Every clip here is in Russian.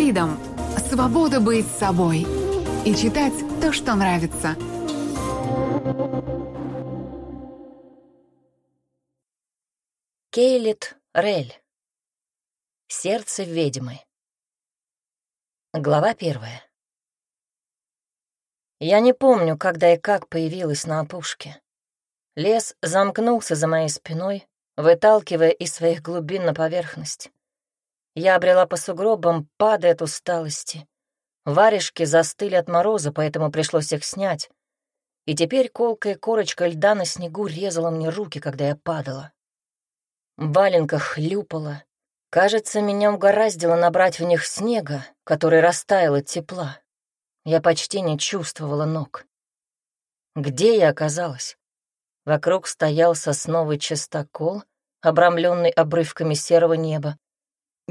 Freedom – свобода быть собой и читать то, что нравится. Кейлит Рель. Сердце ведьмы. Глава первая. Я не помню, когда и как появилась на опушке. Лес замкнулся за моей спиной, выталкивая из своих глубин на поверхность. Я обрела по сугробам, падая от усталости. Варежки застыли от мороза, поэтому пришлось их снять. И теперь колкая корочка льда на снегу резала мне руки, когда я падала. В валенках хлюпала. Кажется, меня угораздило набрать в них снега, который растаял от тепла. Я почти не чувствовала ног. Где я оказалась? Вокруг стоял сосновый частокол, обрамленный обрывками серого неба.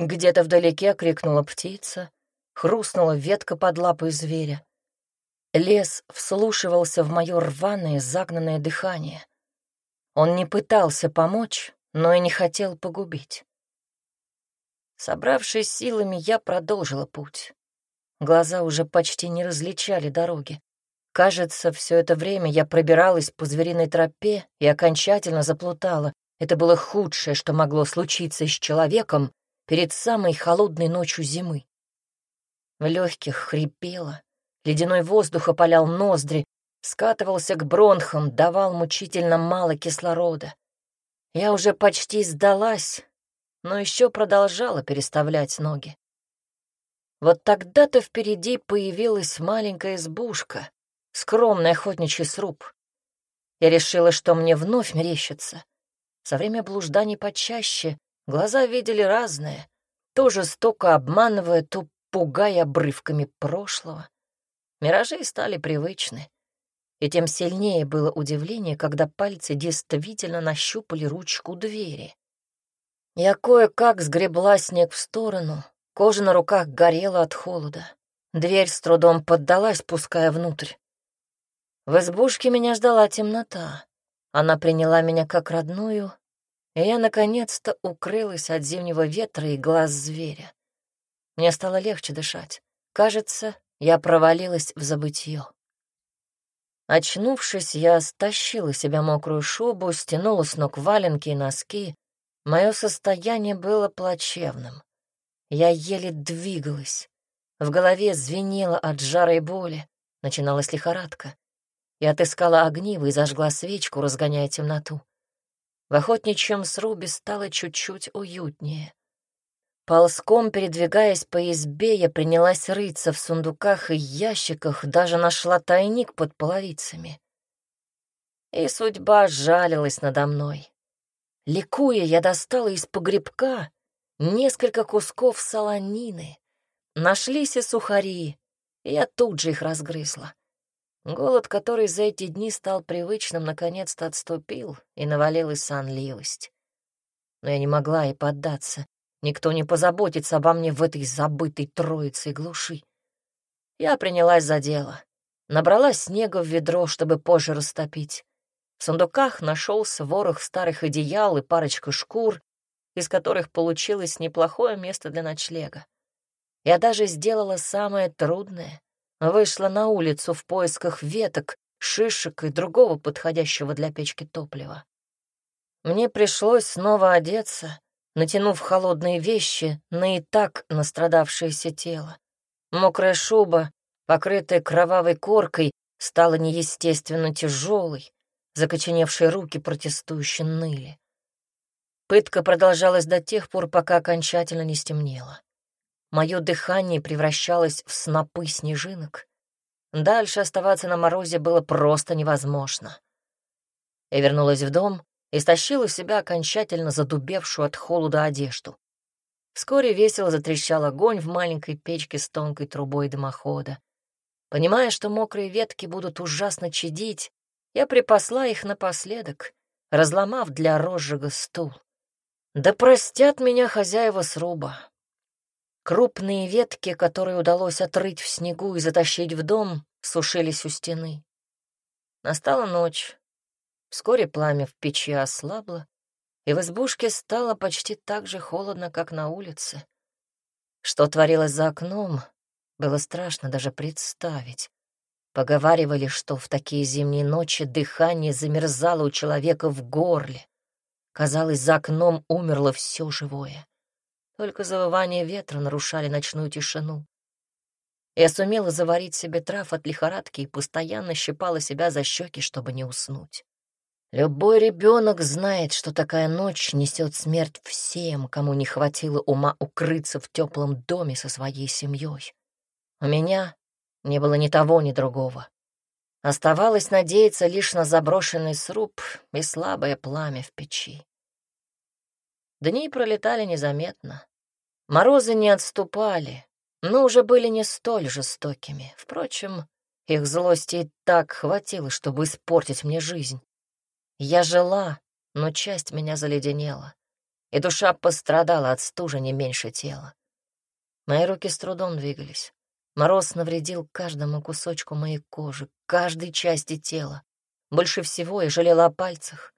Где-то вдалеке крикнула птица, хрустнула ветка под лапой зверя. Лес вслушивался в мое рваное, загнанное дыхание. Он не пытался помочь, но и не хотел погубить. Собравшись силами, я продолжила путь. Глаза уже почти не различали дороги. Кажется, все это время я пробиралась по звериной тропе и окончательно заплутала. Это было худшее, что могло случиться с человеком, перед самой холодной ночью зимы. В легких хрипело, ледяной воздух опалял ноздри, скатывался к бронхам, давал мучительно мало кислорода. Я уже почти сдалась, но еще продолжала переставлять ноги. Вот тогда-то впереди появилась маленькая избушка, скромный охотничий сруб. Я решила, что мне вновь мерещится. Со время блужданий почаще Глаза видели разное, то жестоко обманывая, то пугая обрывками прошлого. Миражи стали привычны, и тем сильнее было удивление, когда пальцы действительно нащупали ручку двери. Я кое-как сгребла снег в сторону, кожа на руках горела от холода. Дверь с трудом поддалась, пуская внутрь. В избушке меня ждала темнота. Она приняла меня как родную и я наконец-то укрылась от зимнего ветра и глаз зверя. Мне стало легче дышать. Кажется, я провалилась в забытье. Очнувшись, я стащила себя мокрую шубу, стянула с ног валенки и носки. Мое состояние было плачевным. Я еле двигалась. В голове звенело от жара и боли. Начиналась лихорадка. Я отыскала огниво и зажгла свечку, разгоняя темноту. В охотничьем срубе стало чуть-чуть уютнее. Ползком, передвигаясь по избе, я принялась рыться в сундуках и ящиках, даже нашла тайник под половицами. И судьба жалилась надо мной. Ликуя, я достала из погребка несколько кусков солонины. Нашлись и сухари, и я тут же их разгрызла. Голод, который за эти дни стал привычным, наконец-то отступил, и навалилась сонливость. Но я не могла и поддаться. Никто не позаботится обо мне в этой забытой троице глуши. Я принялась за дело. Набрала снега в ведро, чтобы позже растопить. В сундуках нашелся ворох старых одеял и парочка шкур, из которых получилось неплохое место для ночлега. Я даже сделала самое трудное Вышла на улицу в поисках веток, шишек и другого подходящего для печки топлива. Мне пришлось снова одеться, натянув холодные вещи на и так настрадавшееся тело. Мокрая шуба, покрытая кровавой коркой, стала неестественно тяжелой, закоченевшие руки протестующе ныли. Пытка продолжалась до тех пор, пока окончательно не стемнело. Мое дыхание превращалось в снопы снежинок. Дальше оставаться на морозе было просто невозможно. Я вернулась в дом и стащила с себя окончательно задубевшую от холода одежду. Вскоре весело затрещал огонь в маленькой печке с тонкой трубой дымохода. Понимая, что мокрые ветки будут ужасно чадить, я припасла их напоследок, разломав для розжига стул. Да простят меня хозяева сруба. Крупные ветки, которые удалось отрыть в снегу и затащить в дом, сушились у стены. Настала ночь. Вскоре пламя в печи ослабло, и в избушке стало почти так же холодно, как на улице. Что творилось за окном, было страшно даже представить. Поговаривали, что в такие зимние ночи дыхание замерзало у человека в горле. Казалось, за окном умерло все живое. Только завывание ветра нарушали ночную тишину. Я сумела заварить себе трав от лихорадки и постоянно щипала себя за щеки, чтобы не уснуть. Любой ребенок знает, что такая ночь несет смерть всем, кому не хватило ума укрыться в теплом доме со своей семьей. У меня не было ни того, ни другого. Оставалось надеяться лишь на заброшенный сруб и слабое пламя в печи. Дни пролетали незаметно. Морозы не отступали, но уже были не столь жестокими. Впрочем, их злости и так хватило, чтобы испортить мне жизнь. Я жила, но часть меня заледенела, и душа пострадала от стужи не меньше тела. Мои руки с трудом двигались. Мороз навредил каждому кусочку моей кожи, каждой части тела. Больше всего я жалела о пальцах.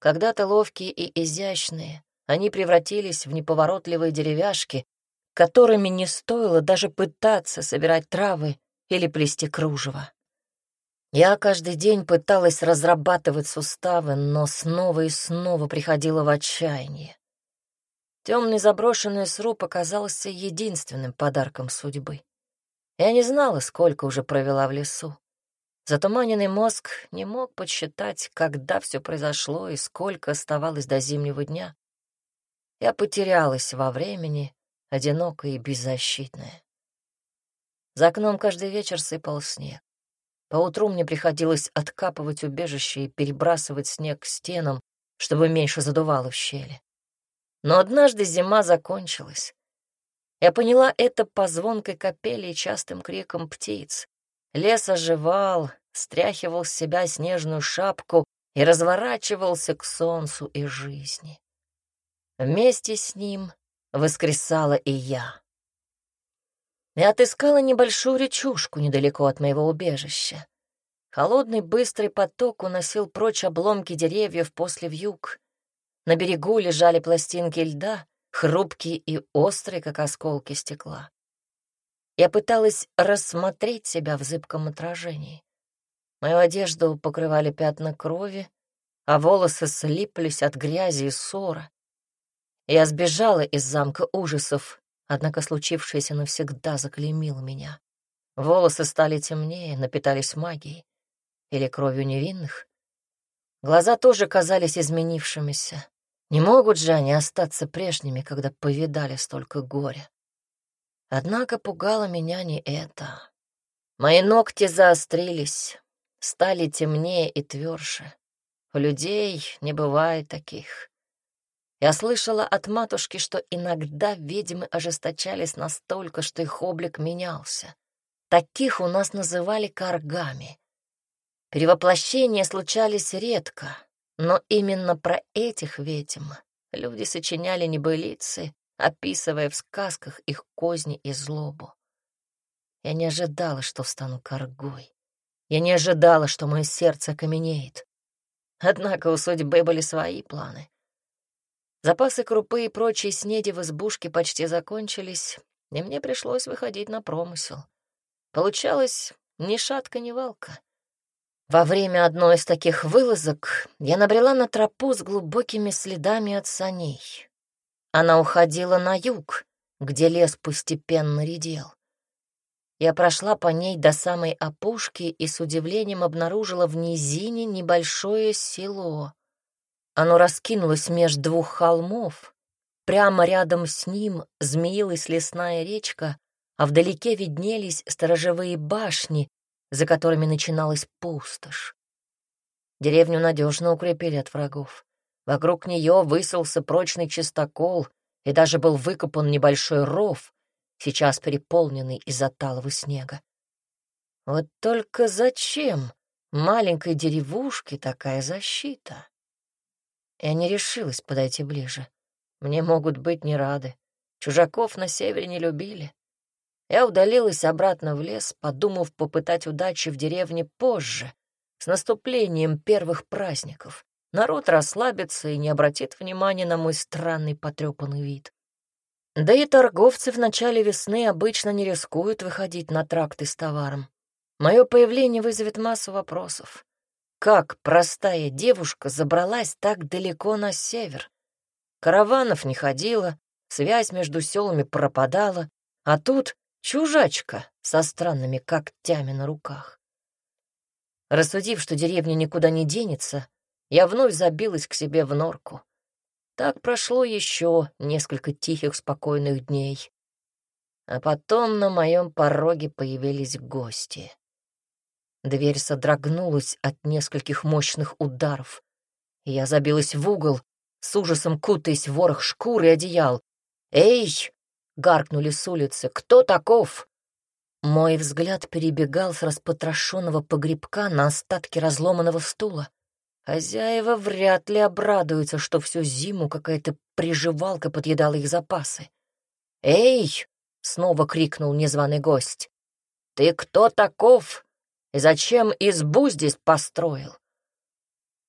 Когда-то ловкие и изящные, они превратились в неповоротливые деревяшки, которыми не стоило даже пытаться собирать травы или плести кружево. Я каждый день пыталась разрабатывать суставы, но снова и снова приходила в отчаяние. Темный заброшенный сруб оказался единственным подарком судьбы. Я не знала, сколько уже провела в лесу. Затуманенный мозг не мог подсчитать, когда все произошло и сколько оставалось до зимнего дня. Я потерялась во времени, одинокая и беззащитная. За окном каждый вечер сыпал снег. Поутру мне приходилось откапывать убежище и перебрасывать снег к стенам, чтобы меньше задувало в щели. Но однажды зима закончилась. Я поняла это по звонкой капели и частым крикам птиц. Лес оживал, стряхивал с себя снежную шапку и разворачивался к солнцу и жизни. Вместе с ним воскресала и я. Я отыскала небольшую речушку недалеко от моего убежища. Холодный быстрый поток уносил прочь обломки деревьев после вьюг. На берегу лежали пластинки льда, хрупкие и острые, как осколки стекла. Я пыталась рассмотреть себя в зыбком отражении. Мою одежду покрывали пятна крови, а волосы слиплись от грязи и ссора. Я сбежала из замка ужасов, однако случившееся навсегда заклеймило меня. Волосы стали темнее, напитались магией или кровью невинных. Глаза тоже казались изменившимися. Не могут же они остаться прежними, когда повидали столько горя. Однако пугало меня не это. Мои ногти заострились, стали темнее и тверже. У людей не бывает таких. Я слышала от матушки, что иногда ведьмы ожесточались настолько, что их облик менялся. Таких у нас называли каргами. Перевоплощения случались редко, но именно про этих ведьм люди сочиняли небылицы, описывая в сказках их козни и злобу. Я не ожидала, что стану коргой. Я не ожидала, что мое сердце каменеет. Однако у судьбы были свои планы. Запасы крупы и прочей снеди в избушке почти закончились, и мне пришлось выходить на промысел. Получалось ни шатка, ни валка. Во время одной из таких вылазок я набрела на тропу с глубокими следами от саней. Она уходила на юг, где лес постепенно редел. Я прошла по ней до самой опушки и с удивлением обнаружила в низине небольшое село. Оно раскинулось между двух холмов. Прямо рядом с ним змеилась лесная речка, а вдалеке виднелись сторожевые башни, за которыми начиналась пустошь. Деревню надежно укрепили от врагов. Вокруг нее высился прочный чистокол, и даже был выкопан небольшой ров, сейчас переполненный из-за талого снега. Вот только зачем маленькой деревушке такая защита? Я не решилась подойти ближе. Мне могут быть не рады. Чужаков на севере не любили. Я удалилась обратно в лес, подумав попытать удачи в деревне позже, с наступлением первых праздников. Народ расслабится и не обратит внимания на мой странный потрепанный вид. Да и торговцы в начале весны обычно не рискуют выходить на тракты с товаром. Мое появление вызовет массу вопросов. Как простая девушка забралась так далеко на север? Караванов не ходила, связь между селами пропадала, а тут чужачка со странными когтями на руках. Рассудив, что деревня никуда не денется, я вновь забилась к себе в норку. Так прошло еще несколько тихих, спокойных дней. А потом на моем пороге появились гости. Дверь содрогнулась от нескольких мощных ударов. Я забилась в угол, с ужасом кутаясь в ворох шкур и одеял. «Эй!» — гаркнули с улицы. «Кто таков?» Мой взгляд перебегал с распотрошенного погребка на остатки разломанного стула. Хозяева вряд ли обрадуются, что всю зиму какая-то приживалка подъедала их запасы. «Эй!» — снова крикнул незваный гость. «Ты кто таков? И зачем избу здесь построил?»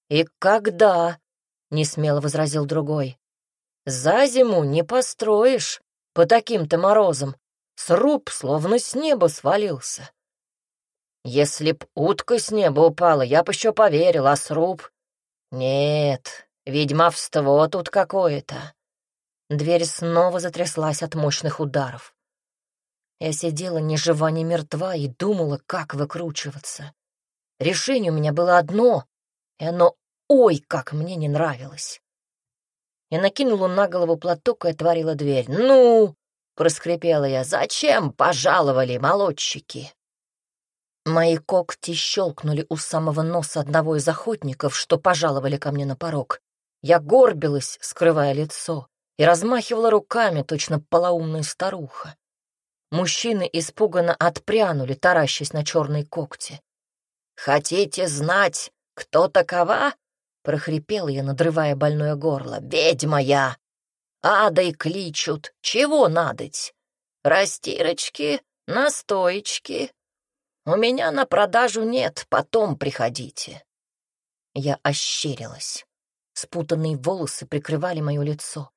«И когда?» — несмело возразил другой. «За зиму не построишь по таким-то морозам. Сруб словно с неба свалился. Если б утка с неба упала, я б еще поверил, а сруб... Нет, ведьмовство тут какое-то. Дверь снова затряслась от мощных ударов. Я сидела ни жива, ни мертва и думала, как выкручиваться. Решение у меня было одно, и оно ой, как мне не нравилось. Я накинула на голову платок и отворила дверь. «Ну!» — проскрипела я. «Зачем пожаловали молодчики?» Мои когти щелкнули у самого носа одного из охотников, что пожаловали ко мне на порог. Я горбилась, скрывая лицо, и размахивала руками, точно полоумная старуха. Мужчины испуганно отпрянули, таращась на черные когти. «Хотите знать, кто такова?» — прохрипела я, надрывая больное горло. «Ведьма я! Адой кличут! Чего надоть? Растирочки, настоечки, у меня на продажу нет, потом приходите. Я ощерилась. Спутанные волосы прикрывали мое лицо.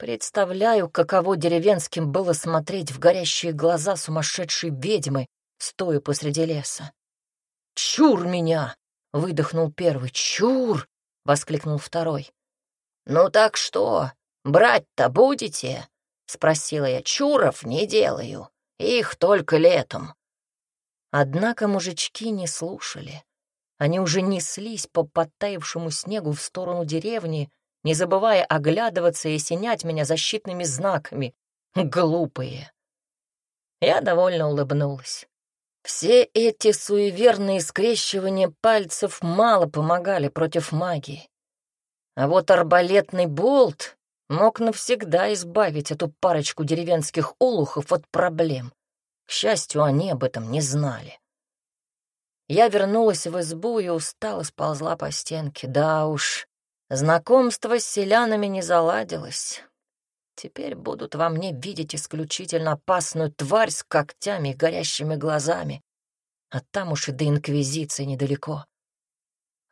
Представляю, каково деревенским было смотреть в горящие глаза сумасшедшей ведьмы, стоя посреди леса. «Чур меня!» — выдохнул первый. «Чур!» — воскликнул второй. «Ну так что, брать-то будете?» — спросила я. «Чуров не делаю, их только летом. Однако мужички не слушали. Они уже неслись по подтаявшему снегу в сторону деревни, не забывая оглядываться и синять меня защитными знаками. Глупые. Я довольно улыбнулась. Все эти суеверные скрещивания пальцев мало помогали против магии. А вот арбалетный болт мог навсегда избавить эту парочку деревенских олухов от проблем. К счастью, они об этом не знали. Я вернулась в избу и устало сползла по стенке. Да уж, знакомство с селянами не заладилось. Теперь будут во мне видеть исключительно опасную тварь с когтями и горящими глазами. А там уж и до Инквизиции недалеко.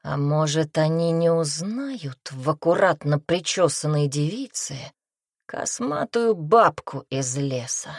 А может, они не узнают в аккуратно причесанной девице косматую бабку из леса?